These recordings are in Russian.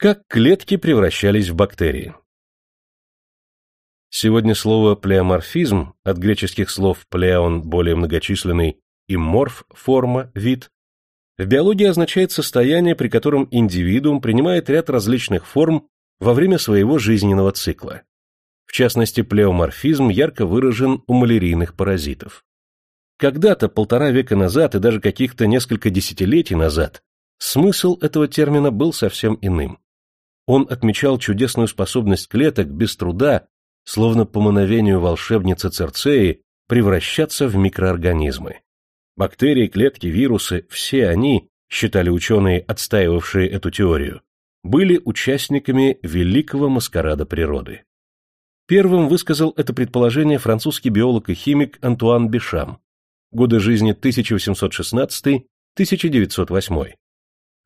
Как клетки превращались в бактерии? Сегодня слово плеоморфизм от греческих слов плеон более многочисленный и морф форма, вид в биологии означает состояние, при котором индивидуум принимает ряд различных форм во время своего жизненного цикла. В частности, плеоморфизм ярко выражен у малярийных паразитов. Когда-то, полтора века назад и даже каких-то несколько десятилетий назад, смысл этого термина был совсем иным. Он отмечал чудесную способность клеток без труда, словно по мановению волшебницы Церцеи, превращаться в микроорганизмы. Бактерии, клетки, вирусы – все они, считали ученые, отстаивавшие эту теорию, были участниками великого маскарада природы. Первым высказал это предположение французский биолог и химик Антуан Бишам, годы жизни 1816-1908.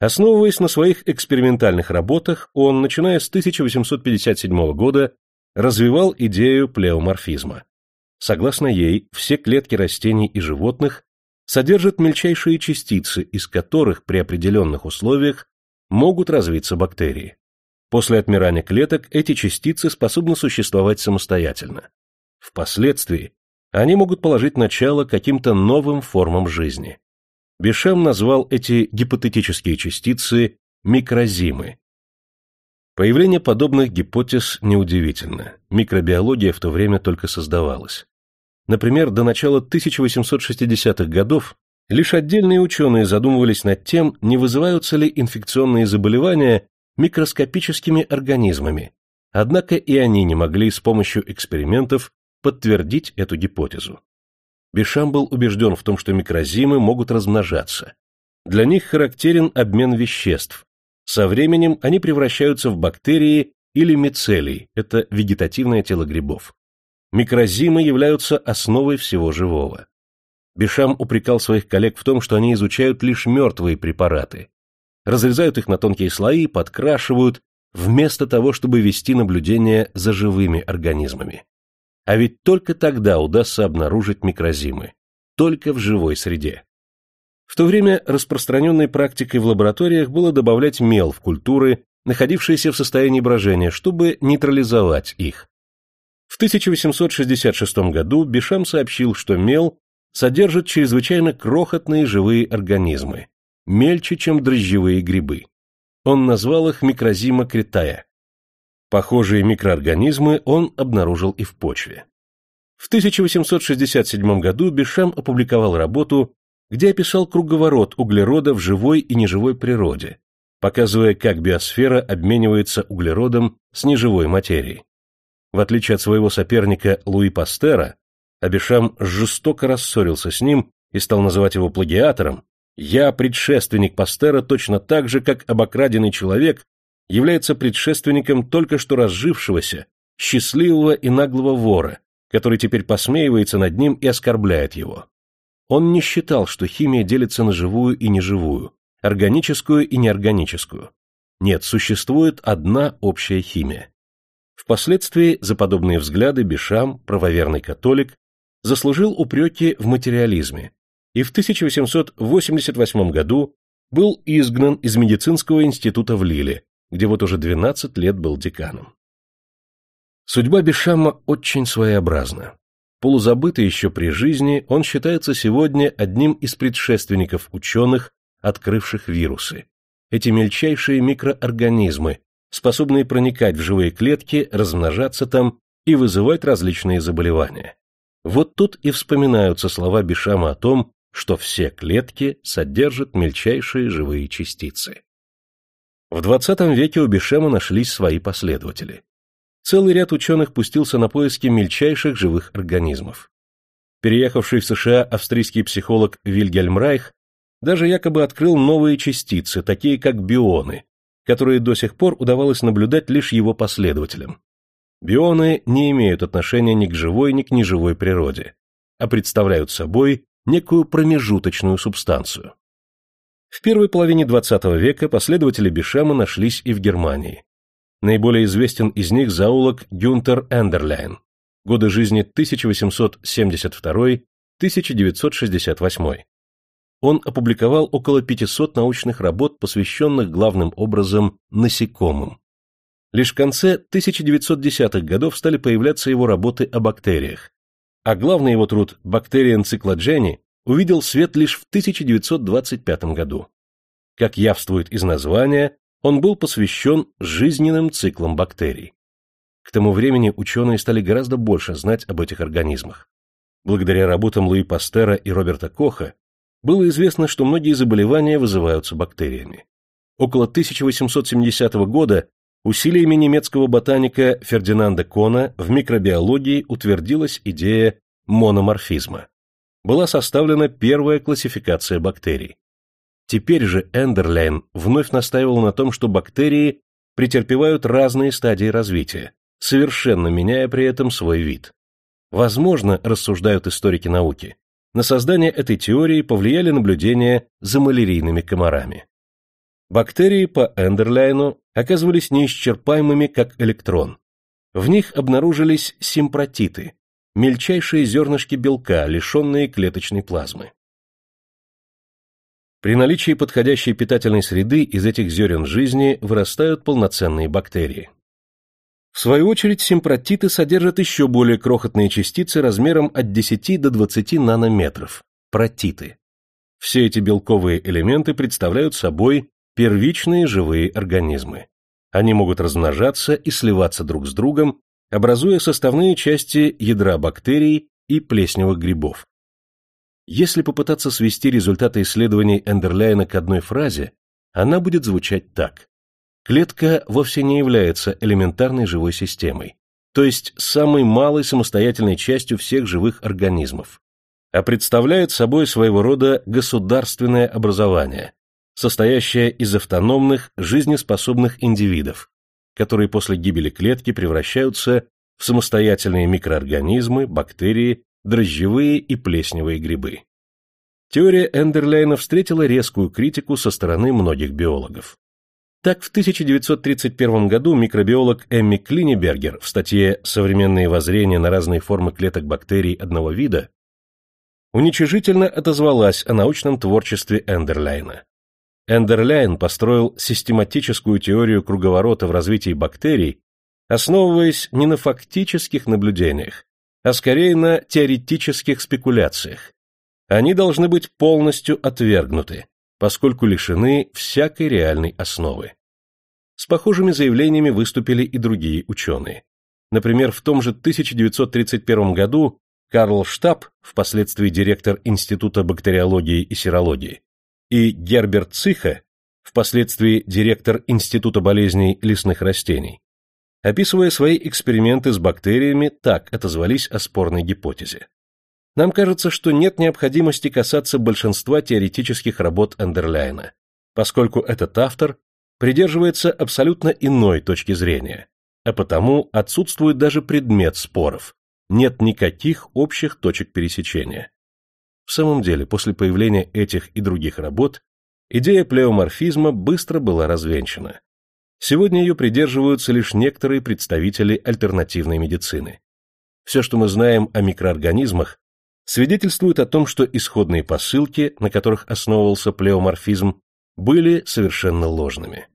Основываясь на своих экспериментальных работах, он, начиная с 1857 года, развивал идею плеоморфизма. Согласно ей, все клетки растений и животных содержат мельчайшие частицы, из которых при определенных условиях могут развиться бактерии. После отмирания клеток эти частицы способны существовать самостоятельно. Впоследствии они могут положить начало каким-то новым формам жизни. Бишам назвал эти гипотетические частицы микрозимы. Появление подобных гипотез неудивительно. Микробиология в то время только создавалась. Например, до начала 1860-х годов лишь отдельные ученые задумывались над тем, не вызываются ли инфекционные заболевания микроскопическими организмами, однако и они не могли с помощью экспериментов подтвердить эту гипотезу. Бишам был убежден в том, что микрозимы могут размножаться. Для них характерен обмен веществ. Со временем они превращаются в бактерии или мицелий, это вегетативное тело грибов. Микрозимы являются основой всего живого. Бишам упрекал своих коллег в том, что они изучают лишь мертвые препараты, разрезают их на тонкие слои, подкрашивают, вместо того, чтобы вести наблюдение за живыми организмами. А ведь только тогда удастся обнаружить микрозимы, только в живой среде. В то время распространенной практикой в лабораториях было добавлять мел в культуры, находившиеся в состоянии брожения, чтобы нейтрализовать их. В 1866 году Бишам сообщил, что мел содержит чрезвычайно крохотные живые организмы, мельче, чем дрожжевые грибы. Он назвал их микрозима критая. Похожие микроорганизмы он обнаружил и в почве. В 1867 году Бишам опубликовал работу, где описал круговорот углерода в живой и неживой природе, показывая, как биосфера обменивается углеродом с неживой материей. В отличие от своего соперника Луи Пастера, Абишам жестоко рассорился с ним и стал называть его плагиатором, я предшественник Пастера точно так же, как обокраденный человек является предшественником только что разжившегося, счастливого и наглого вора, который теперь посмеивается над ним и оскорбляет его. Он не считал, что химия делится на живую и неживую, органическую и неорганическую. Нет, существует одна общая химия. Впоследствии за подобные взгляды Бишам, правоверный католик, заслужил упреки в материализме и в 1888 году был изгнан из медицинского института в Лиле, где вот уже 12 лет был деканом. Судьба Бишама очень своеобразна. Полузабытый еще при жизни, он считается сегодня одним из предшественников ученых, открывших вирусы. Эти мельчайшие микроорганизмы, способные проникать в живые клетки, размножаться там и вызывать различные заболевания. Вот тут и вспоминаются слова Бишама о том, что все клетки содержат мельчайшие живые частицы. В XX веке у Бишема нашлись свои последователи. Целый ряд ученых пустился на поиски мельчайших живых организмов. Переехавший в США австрийский психолог Вильгельм Райх даже якобы открыл новые частицы, такие как бионы, которые до сих пор удавалось наблюдать лишь его последователям. Бионы не имеют отношения ни к живой, ни к неживой природе, а представляют собой некую промежуточную субстанцию. В первой половине XX века последователи Бишама нашлись и в Германии. Наиболее известен из них зоолог Гюнтер Эндерляйн, годы жизни 1872-1968. он опубликовал около 500 научных работ, посвященных главным образом насекомым. Лишь в конце 1910-х годов стали появляться его работы о бактериях, а главный его труд «Бактерия энциклоджени» увидел свет лишь в 1925 году. Как явствует из названия, он был посвящен жизненным циклам бактерий. К тому времени ученые стали гораздо больше знать об этих организмах. Благодаря работам Луи Пастера и Роберта Коха было известно, что многие заболевания вызываются бактериями. Около 1870 года усилиями немецкого ботаника Фердинанда Кона в микробиологии утвердилась идея мономорфизма. Была составлена первая классификация бактерий. Теперь же Эндерляйн вновь настаивал на том, что бактерии претерпевают разные стадии развития, совершенно меняя при этом свой вид. Возможно, рассуждают историки науки, на создание этой теории повлияли наблюдения за малярийными комарами. Бактерии по Эндерляйну оказывались неисчерпаемыми, как электрон. В них обнаружились симпротиты, мельчайшие зернышки белка, лишенные клеточной плазмы. При наличии подходящей питательной среды из этих зерен жизни вырастают полноценные бактерии. В свою очередь, симпротиты содержат еще более крохотные частицы размером от 10 до 20 нанометров – протиты. Все эти белковые элементы представляют собой первичные живые организмы. Они могут размножаться и сливаться друг с другом, образуя составные части ядра бактерий и плесневых грибов. Если попытаться свести результаты исследований Эндерляйна к одной фразе, она будет звучать так. Клетка вовсе не является элементарной живой системой, то есть самой малой самостоятельной частью всех живых организмов, а представляет собой своего рода государственное образование, состоящее из автономных, жизнеспособных индивидов, которые после гибели клетки превращаются в самостоятельные микроорганизмы, бактерии, дрожжевые и плесневые грибы. Теория Эндерлейна встретила резкую критику со стороны многих биологов. Так, в 1931 году микробиолог Эмми Клинебергер в статье «Современные воззрения на разные формы клеток бактерий одного вида» уничижительно отозвалась о научном творчестве Эндерляйна. Эндерляйн построил систематическую теорию круговорота в развитии бактерий, основываясь не на фактических наблюдениях, а скорее на теоретических спекуляциях. Они должны быть полностью отвергнуты, поскольку лишены всякой реальной основы. С похожими заявлениями выступили и другие ученые. Например, в том же 1931 году Карл Штаб, впоследствии директор Института бактериологии и серологии, и Герберт Циха, впоследствии директор Института болезней лесных растений, описывая свои эксперименты с бактериями, так отозвались о спорной гипотезе. Нам кажется, что нет необходимости касаться большинства теоретических работ Эндерляйна, поскольку этот автор придерживается абсолютно иной точки зрения, а потому отсутствует даже предмет споров, нет никаких общих точек пересечения. В самом деле, после появления этих и других работ, идея плеоморфизма быстро была развенчана. Сегодня ее придерживаются лишь некоторые представители альтернативной медицины. Все, что мы знаем о микроорганизмах, свидетельствует о том, что исходные посылки, на которых основывался плеоморфизм, были совершенно ложными.